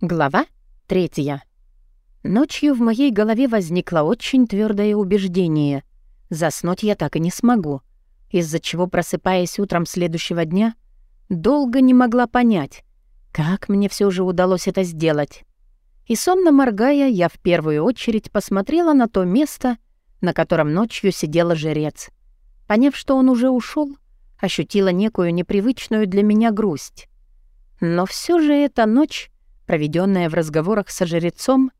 Глава третья. Ночью в моей голове возникло очень твердое убеждение. Заснуть я так и не смогу, из-за чего, просыпаясь утром следующего дня, долго не могла понять, как мне все же удалось это сделать. И сонно моргая, я в первую очередь посмотрела на то место, на котором ночью сидел жрец. Поняв, что он уже ушел, ощутила некую непривычную для меня грусть. Но все же эта ночь проведенная в разговорах со жрецом,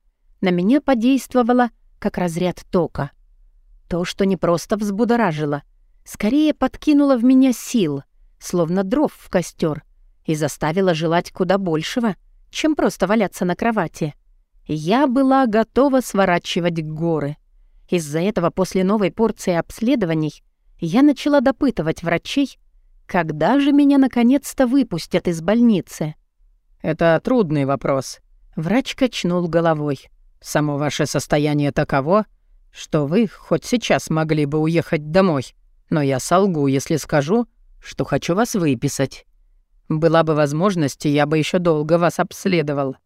на меня подействовала как разряд тока. То, что не просто взбудоражило, скорее подкинуло в меня сил, словно дров в костер, и заставило желать куда большего, чем просто валяться на кровати. Я была готова сворачивать горы. Из-за этого после новой порции обследований я начала допытывать врачей, когда же меня наконец-то выпустят из больницы. «Это трудный вопрос». Врач качнул головой. «Само ваше состояние таково, что вы хоть сейчас могли бы уехать домой, но я солгу, если скажу, что хочу вас выписать. Была бы возможность, я бы еще долго вас обследовал.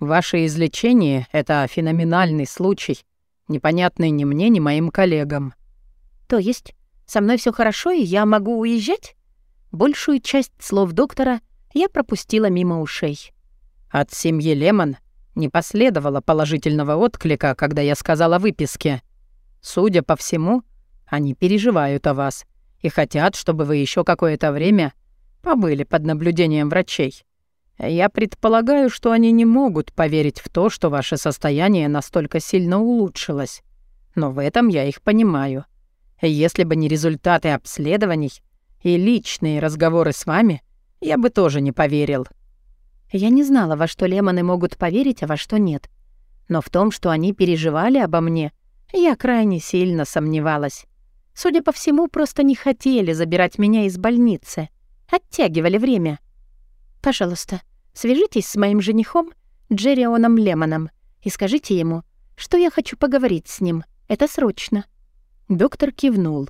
Ваше излечение — это феноменальный случай, непонятный ни мне, ни моим коллегам». «То есть со мной все хорошо, и я могу уезжать?» Большую часть слов доктора — я пропустила мимо ушей. От семьи Лемон не последовало положительного отклика, когда я сказала выписке. Судя по всему, они переживают о вас и хотят, чтобы вы еще какое-то время побыли под наблюдением врачей. Я предполагаю, что они не могут поверить в то, что ваше состояние настолько сильно улучшилось. Но в этом я их понимаю. Если бы не результаты обследований и личные разговоры с вами — я бы тоже не поверил. Я не знала, во что лемоны могут поверить, а во что нет. Но в том, что они переживали обо мне, я крайне сильно сомневалась. Судя по всему, просто не хотели забирать меня из больницы. Оттягивали время. Пожалуйста, свяжитесь с моим женихом Джеррионом Лемоном и скажите ему, что я хочу поговорить с ним. Это срочно». Доктор кивнул.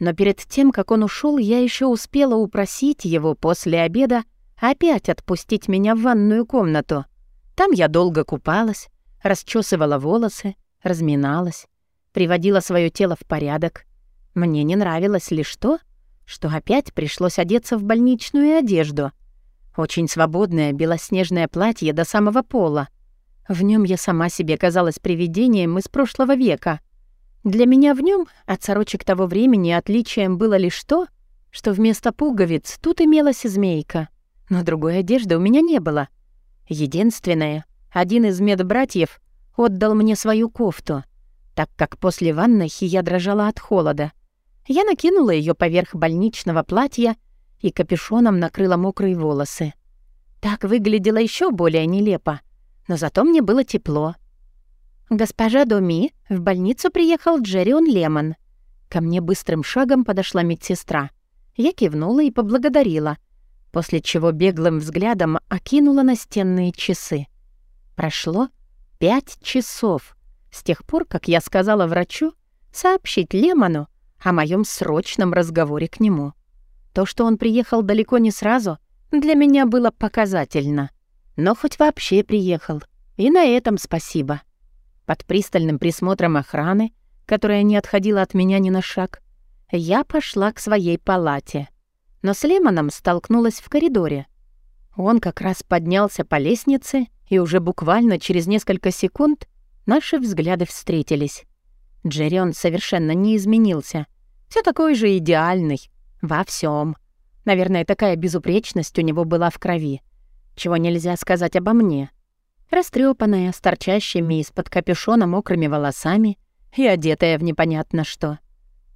Но перед тем, как он ушел, я еще успела упросить его после обеда опять отпустить меня в ванную комнату. Там я долго купалась, расчесывала волосы, разминалась, приводила свое тело в порядок. Мне не нравилось лишь то, что опять пришлось одеться в больничную одежду. Очень свободное белоснежное платье до самого пола. В нем я сама себе казалась привидением из прошлого века — для меня в нем от сорочек того времени отличием было лишь то, что вместо пуговиц тут имелась змейка, но другой одежды у меня не было. Единственное, один из медбратьев отдал мне свою кофту, так как после ванной я дрожала от холода. Я накинула ее поверх больничного платья и капюшоном накрыла мокрые волосы. Так выглядело еще более нелепо, но зато мне было тепло. «Госпожа Доми, в больницу приехал Джеррион Лемон». Ко мне быстрым шагом подошла медсестра. Я кивнула и поблагодарила, после чего беглым взглядом окинула настенные часы. Прошло пять часов с тех пор, как я сказала врачу сообщить Лемону о моем срочном разговоре к нему. То, что он приехал далеко не сразу, для меня было показательно. Но хоть вообще приехал. И на этом спасибо. Под пристальным присмотром охраны, которая не отходила от меня ни на шаг, я пошла к своей палате. Но с Лемоном столкнулась в коридоре. Он как раз поднялся по лестнице, и уже буквально через несколько секунд наши взгляды встретились. Джеррион совершенно не изменился. Все такой же идеальный. Во всем. Наверное, такая безупречность у него была в крови. Чего нельзя сказать обо мне растрепанная, с торчащими из-под капюшона мокрыми волосами и одетая в непонятно что.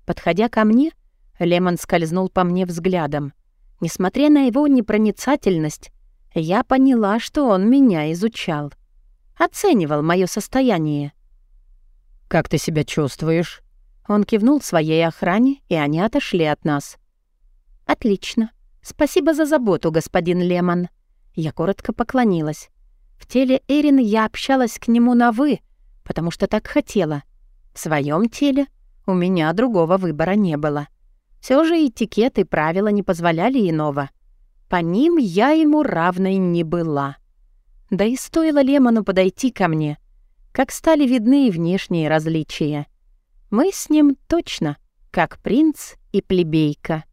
Подходя ко мне, Лемон скользнул по мне взглядом. Несмотря на его непроницательность, я поняла, что он меня изучал. Оценивал мое состояние. «Как ты себя чувствуешь?» Он кивнул своей охране, и они отошли от нас. «Отлично. Спасибо за заботу, господин Лемон». Я коротко поклонилась. В теле Эрин я общалась к нему на «вы», потому что так хотела. В своем теле у меня другого выбора не было. Все же этикет и правила не позволяли иного. По ним я ему равной не была. Да и стоило Лемону подойти ко мне, как стали видны внешние различия. Мы с ним точно, как принц и плебейка.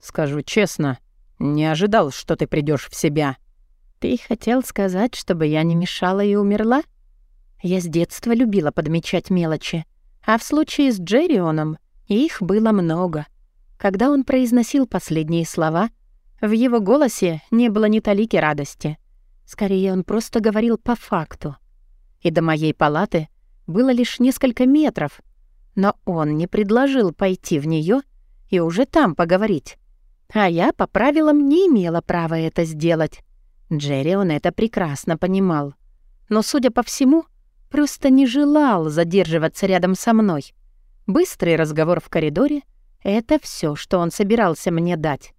«Скажу честно, не ожидал, что ты придешь в себя». «Ты хотел сказать, чтобы я не мешала и умерла?» Я с детства любила подмечать мелочи, а в случае с Джеррионом их было много. Когда он произносил последние слова, в его голосе не было ни талики радости. Скорее, он просто говорил по факту. И до моей палаты было лишь несколько метров, но он не предложил пойти в нее и уже там поговорить. А я по правилам не имела права это сделать. Джерри он это прекрасно понимал. Но, судя по всему, просто не желал задерживаться рядом со мной. Быстрый разговор в коридоре — это все, что он собирался мне дать.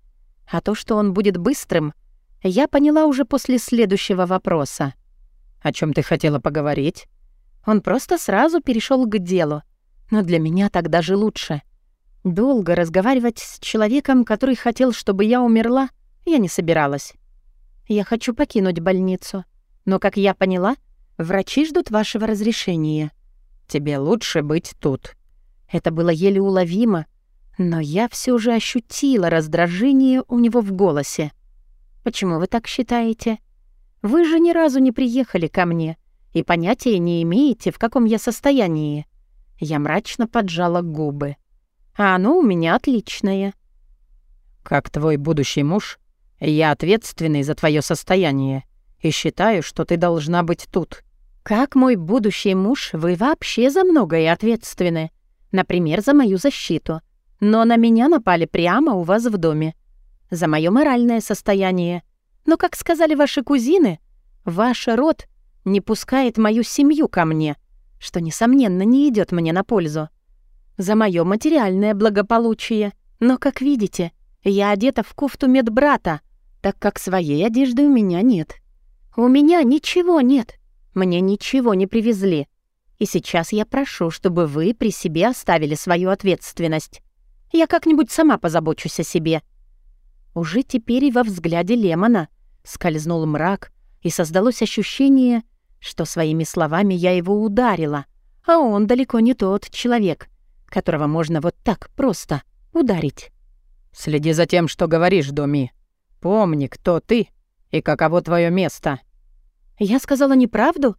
А то, что он будет быстрым, я поняла уже после следующего вопроса. «О чем ты хотела поговорить?» Он просто сразу перешел к делу. Но для меня так даже лучше. Долго разговаривать с человеком, который хотел, чтобы я умерла, я не собиралась. Я хочу покинуть больницу. Но, как я поняла, врачи ждут вашего разрешения. Тебе лучше быть тут. Это было еле уловимо, но я все же ощутила раздражение у него в голосе. «Почему вы так считаете? Вы же ни разу не приехали ко мне и понятия не имеете, в каком я состоянии». Я мрачно поджала губы. «А оно у меня отличное». «Как твой будущий муж, я ответственный за твое состояние и считаю, что ты должна быть тут». «Как мой будущий муж, вы вообще за многое ответственны. Например, за мою защиту. Но на меня напали прямо у вас в доме. За мое моральное состояние. Но, как сказали ваши кузины, ваш род не пускает мою семью ко мне, что, несомненно, не идет мне на пользу. За мое материальное благополучие. Но, как видите, я одета в кофту медбрата, так как своей одежды у меня нет. У меня ничего нет. Мне ничего не привезли. И сейчас я прошу, чтобы вы при себе оставили свою ответственность. Я как-нибудь сама позабочусь о себе». Уже теперь и во взгляде Лемона скользнул мрак, и создалось ощущение, что своими словами я его ударила, а он далеко не тот человек, которого можно вот так просто ударить. «Следи за тем, что говоришь, Доми. Помни, кто ты и каково твое место». «Я сказала неправду?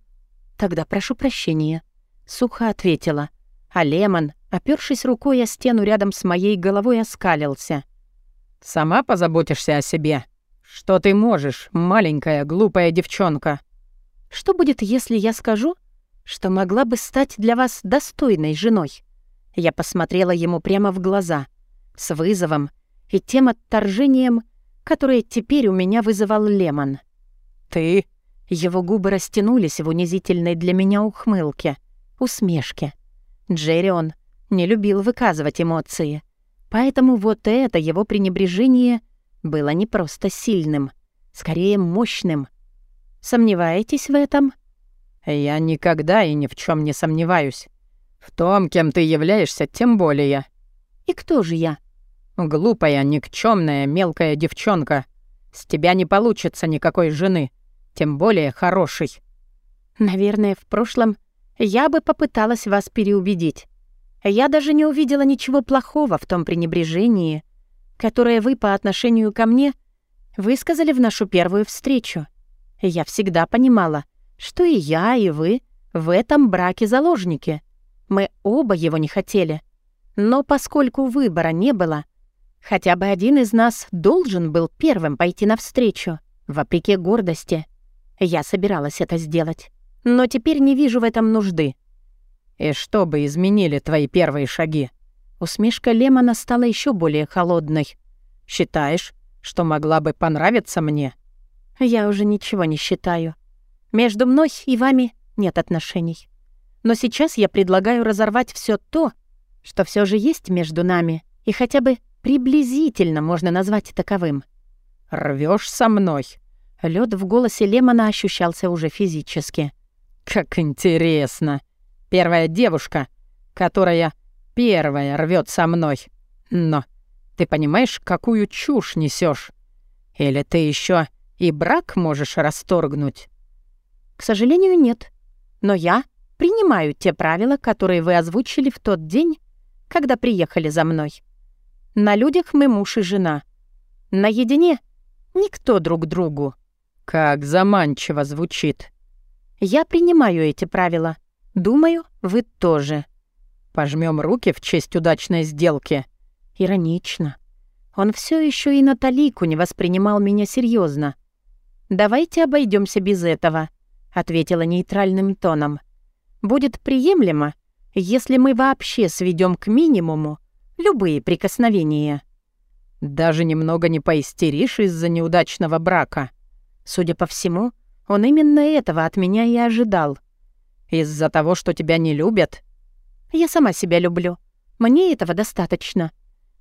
Тогда прошу прощения», — сухо ответила. А Лемон, опёршись рукой о стену рядом с моей головой, оскалился. «Сама позаботишься о себе. Что ты можешь, маленькая глупая девчонка?» Что будет, если я скажу, что могла бы стать для вас достойной женой? Я посмотрела ему прямо в глаза, с вызовом и тем отторжением, которое теперь у меня вызывал Лемон. «Ты?» Его губы растянулись в унизительной для меня ухмылке, усмешке. Джеррион не любил выказывать эмоции, поэтому вот это его пренебрежение было не просто сильным, скорее мощным — Сомневаетесь в этом?» «Я никогда и ни в чем не сомневаюсь. В том, кем ты являешься, тем более». «И кто же я?» «Глупая, никчемная, мелкая девчонка. С тебя не получится никакой жены, тем более хорошей». «Наверное, в прошлом я бы попыталась вас переубедить. Я даже не увидела ничего плохого в том пренебрежении, которое вы по отношению ко мне высказали в нашу первую встречу. Я всегда понимала, что и я, и вы в этом браке заложники. Мы оба его не хотели. Но поскольку выбора не было, хотя бы один из нас должен был первым пойти навстречу, вопреки гордости. Я собиралась это сделать. Но теперь не вижу в этом нужды. «И что бы изменили твои первые шаги?» Усмешка Лемона стала еще более холодной. «Считаешь, что могла бы понравиться мне?» Я уже ничего не считаю. Между мной и вами нет отношений. Но сейчас я предлагаю разорвать все то, что все же есть между нами, и хотя бы приблизительно можно назвать таковым. Рвешь со мной?» Лед в голосе Лемона ощущался уже физически. «Как интересно! Первая девушка, которая первая рвет со мной. Но ты понимаешь, какую чушь несешь? Или ты еще и брак можешь расторгнуть. К сожалению, нет. Но я принимаю те правила, которые вы озвучили в тот день, когда приехали за мной. На людях мы муж и жена. Наедине никто друг другу. Как заманчиво звучит. Я принимаю эти правила. Думаю, вы тоже. Пожмем руки в честь удачной сделки. Иронично. Он все еще и Наталику не воспринимал меня серьезно. Давайте обойдемся без этого, ответила нейтральным тоном. Будет приемлемо, если мы вообще сведем к минимуму любые прикосновения. Даже немного не поистеришь из-за неудачного брака. Судя по всему, он именно этого от меня и ожидал. Из-за того, что тебя не любят? Я сама себя люблю. Мне этого достаточно.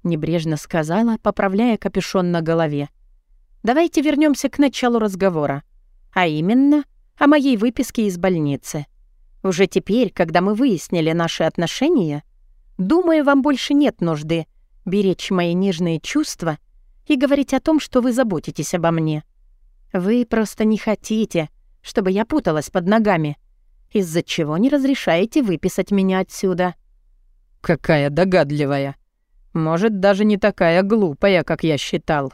Небрежно сказала, поправляя капюшон на голове. Давайте вернемся к началу разговора. А именно, о моей выписке из больницы. Уже теперь, когда мы выяснили наши отношения, думаю, вам больше нет нужды беречь мои нежные чувства и говорить о том, что вы заботитесь обо мне. Вы просто не хотите, чтобы я путалась под ногами, из-за чего не разрешаете выписать меня отсюда. Какая догадливая. Может, даже не такая глупая, как я считал.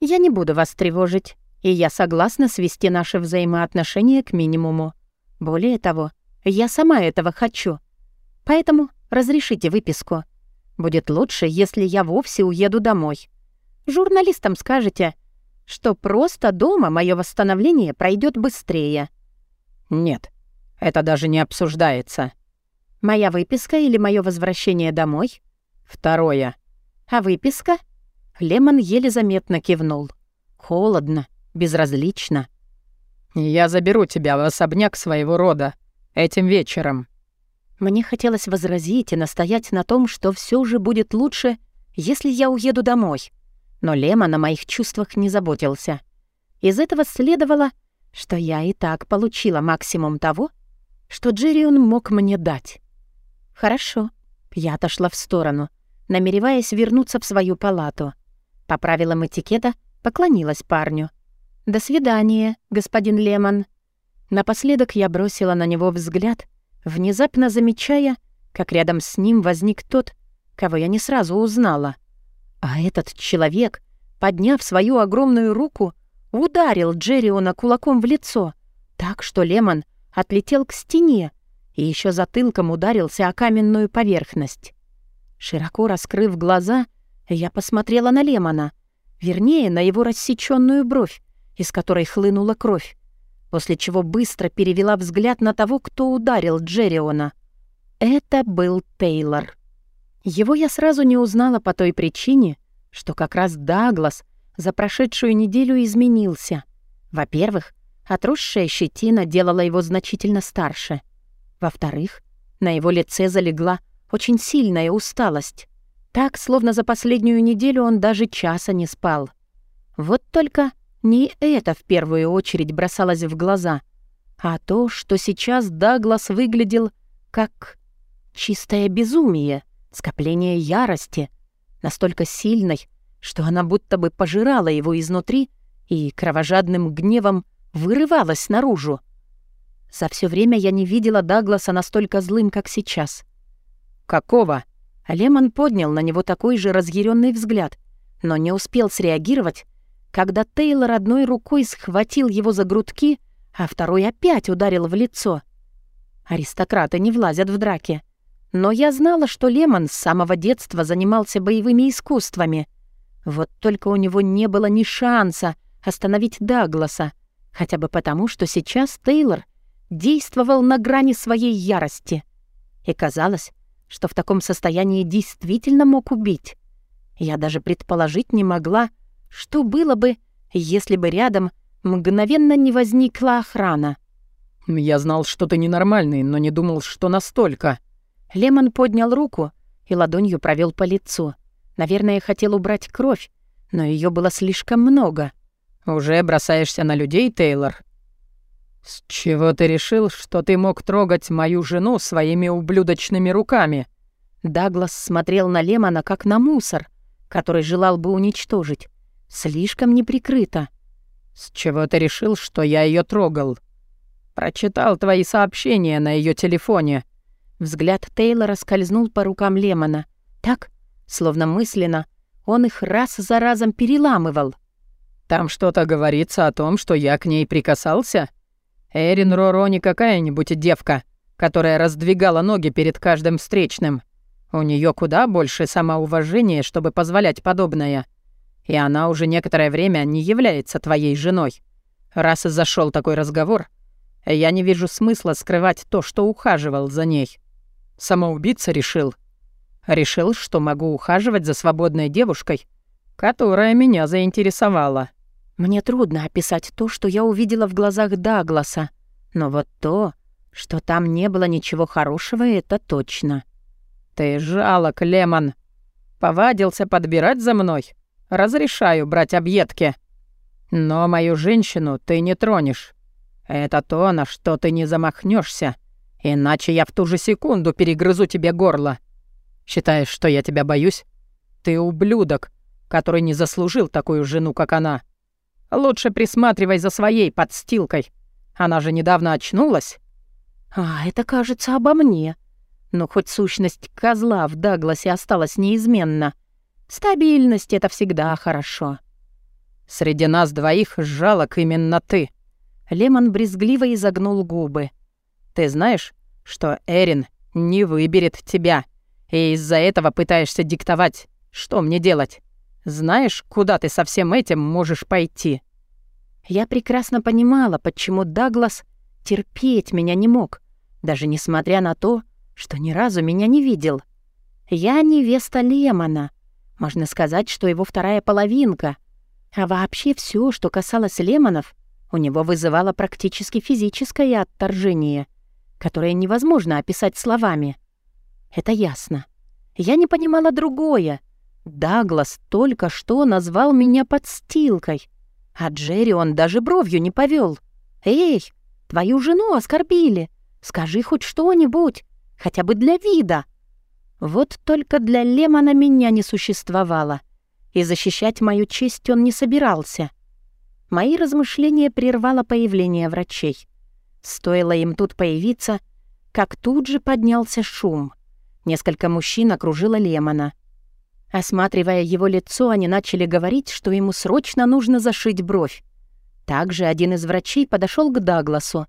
Я не буду вас тревожить, и я согласна свести наши взаимоотношения к минимуму. Более того, я сама этого хочу. Поэтому разрешите выписку. Будет лучше, если я вовсе уеду домой. Журналистам скажете, что просто дома мое восстановление пройдет быстрее. Нет, это даже не обсуждается. Моя выписка или мое возвращение домой? Второе. А выписка? Лемон еле заметно кивнул. Холодно, безразлично. «Я заберу тебя в особняк своего рода этим вечером». Мне хотелось возразить и настоять на том, что все же будет лучше, если я уеду домой. Но Лемон о моих чувствах не заботился. Из этого следовало, что я и так получила максимум того, что Джеррион мог мне дать. «Хорошо». Я отошла в сторону, намереваясь вернуться в свою палату. По правилам этикета поклонилась парню. «До свидания, господин Лемон». Напоследок я бросила на него взгляд, внезапно замечая, как рядом с ним возник тот, кого я не сразу узнала. А этот человек, подняв свою огромную руку, ударил Джерриона кулаком в лицо, так что Лемон отлетел к стене и еще затылком ударился о каменную поверхность. Широко раскрыв глаза, я посмотрела на Лемона, вернее, на его рассечённую бровь, из которой хлынула кровь, после чего быстро перевела взгляд на того, кто ударил Джерриона. Это был Тейлор. Его я сразу не узнала по той причине, что как раз Даглас за прошедшую неделю изменился. Во-первых, отросшая щетина делала его значительно старше. Во-вторых, на его лице залегла очень сильная усталость. Так, словно за последнюю неделю он даже часа не спал. Вот только не это в первую очередь бросалось в глаза, а то, что сейчас Даглас выглядел как чистое безумие, скопление ярости, настолько сильной, что она будто бы пожирала его изнутри и кровожадным гневом вырывалась наружу. За все время я не видела Дагласа настолько злым, как сейчас. «Какого?» Лемон поднял на него такой же разъяренный взгляд, но не успел среагировать, когда Тейлор одной рукой схватил его за грудки, а второй опять ударил в лицо. Аристократы не влазят в драки. Но я знала, что Лемон с самого детства занимался боевыми искусствами. Вот только у него не было ни шанса остановить Дагласа, хотя бы потому, что сейчас Тейлор действовал на грани своей ярости. И казалось, что в таком состоянии действительно мог убить. Я даже предположить не могла, что было бы, если бы рядом мгновенно не возникла охрана. «Я знал, что ты ненормальный, но не думал, что настолько». Лемон поднял руку и ладонью провел по лицу. Наверное, хотел убрать кровь, но ее было слишком много. «Уже бросаешься на людей, Тейлор?» «С чего ты решил, что ты мог трогать мою жену своими ублюдочными руками?» Даглас смотрел на Лемона как на мусор, который желал бы уничтожить. Слишком неприкрыто. «С чего ты решил, что я ее трогал?» Прочитал твои сообщения на ее телефоне». Взгляд Тейлора скользнул по рукам Лемона. Так, словно мысленно, он их раз за разом переламывал. «Там что-то говорится о том, что я к ней прикасался? Эрин Роро не какая-нибудь девка, которая раздвигала ноги перед каждым встречным. У нее куда больше самоуважения, чтобы позволять подобное. И она уже некоторое время не является твоей женой. Раз зашел такой разговор, я не вижу смысла скрывать то, что ухаживал за ней. Самоубийца решил. Решил, что могу ухаживать за свободной девушкой, которая меня заинтересовала. Мне трудно описать то, что я увидела в глазах Дагласа, но вот то, что там не было ничего хорошего, это точно. Ты жалок, Лемон. Повадился подбирать за мной. Разрешаю брать объедки. Но мою женщину ты не тронешь. Это то, на что ты не замахнешься, иначе я в ту же секунду перегрызу тебе горло. Считаешь, что я тебя боюсь? Ты ублюдок, который не заслужил такую жену, как она. Лучше присматривай за своей подстилкой. Она же недавно очнулась. А, это кажется обо мне. Но хоть сущность козла в Дагласе осталась неизменна. Стабильность — это всегда хорошо. Среди нас двоих жалок именно ты. Лемон брезгливо изогнул губы. «Ты знаешь, что Эрин не выберет тебя, и из-за этого пытаешься диктовать, что мне делать? Знаешь, куда ты со всем этим можешь пойти?» Я прекрасно понимала, почему Даглас терпеть меня не мог, даже несмотря на то, что ни разу меня не видел. Я невеста Лемона. Можно сказать, что его вторая половинка. А вообще все, что касалось Лемонов, у него вызывало практически физическое отторжение, которое невозможно описать словами. Это ясно. Я не понимала другое. Даглас только что назвал меня подстилкой, а Джерри он даже бровью не повел. «Эй, твою жену оскорбили. Скажи хоть что-нибудь, хотя бы для вида». Вот только для Лемона меня не существовало, и защищать мою честь он не собирался — Мои размышления прервало появление врачей. Стоило им тут появиться, как тут же поднялся шум. Несколько мужчин окружило Лемона. Осматривая его лицо, они начали говорить, что ему срочно нужно зашить бровь. Также один из врачей подошел к Дагласу.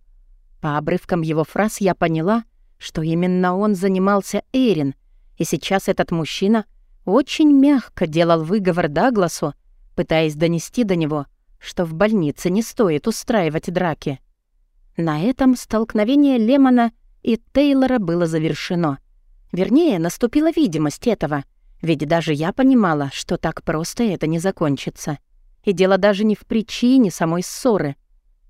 По обрывкам его фраз я поняла, что именно он занимался Эрин, и сейчас этот мужчина очень мягко делал выговор Дагласу, пытаясь донести до него, что в больнице не стоит устраивать драки. На этом столкновение Лемона и Тейлора было завершено. Вернее, наступила видимость этого, ведь даже я понимала, что так просто это не закончится. И дело даже не в причине самой ссоры.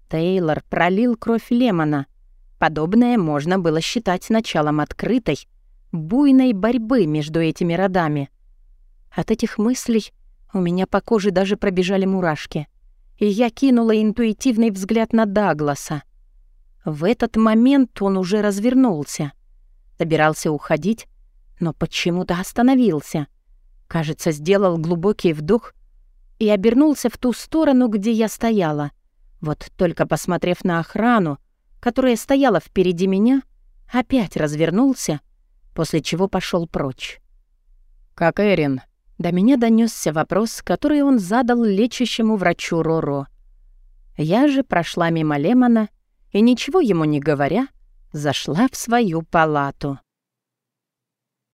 Тейлор пролил кровь Лемона. Подобное можно было считать началом открытой, буйной борьбы между этими родами. От этих мыслей у меня по коже даже пробежали мурашки и я кинула интуитивный взгляд на Дагласа. В этот момент он уже развернулся. Собирался уходить, но почему-то остановился. Кажется, сделал глубокий вдох и обернулся в ту сторону, где я стояла. Вот только посмотрев на охрану, которая стояла впереди меня, опять развернулся, после чего пошел прочь. «Как Эрин?» До меня донесся вопрос, который он задал лечащему врачу Роро. Я же прошла мимо Лемона и, ничего ему не говоря, зашла в свою палату.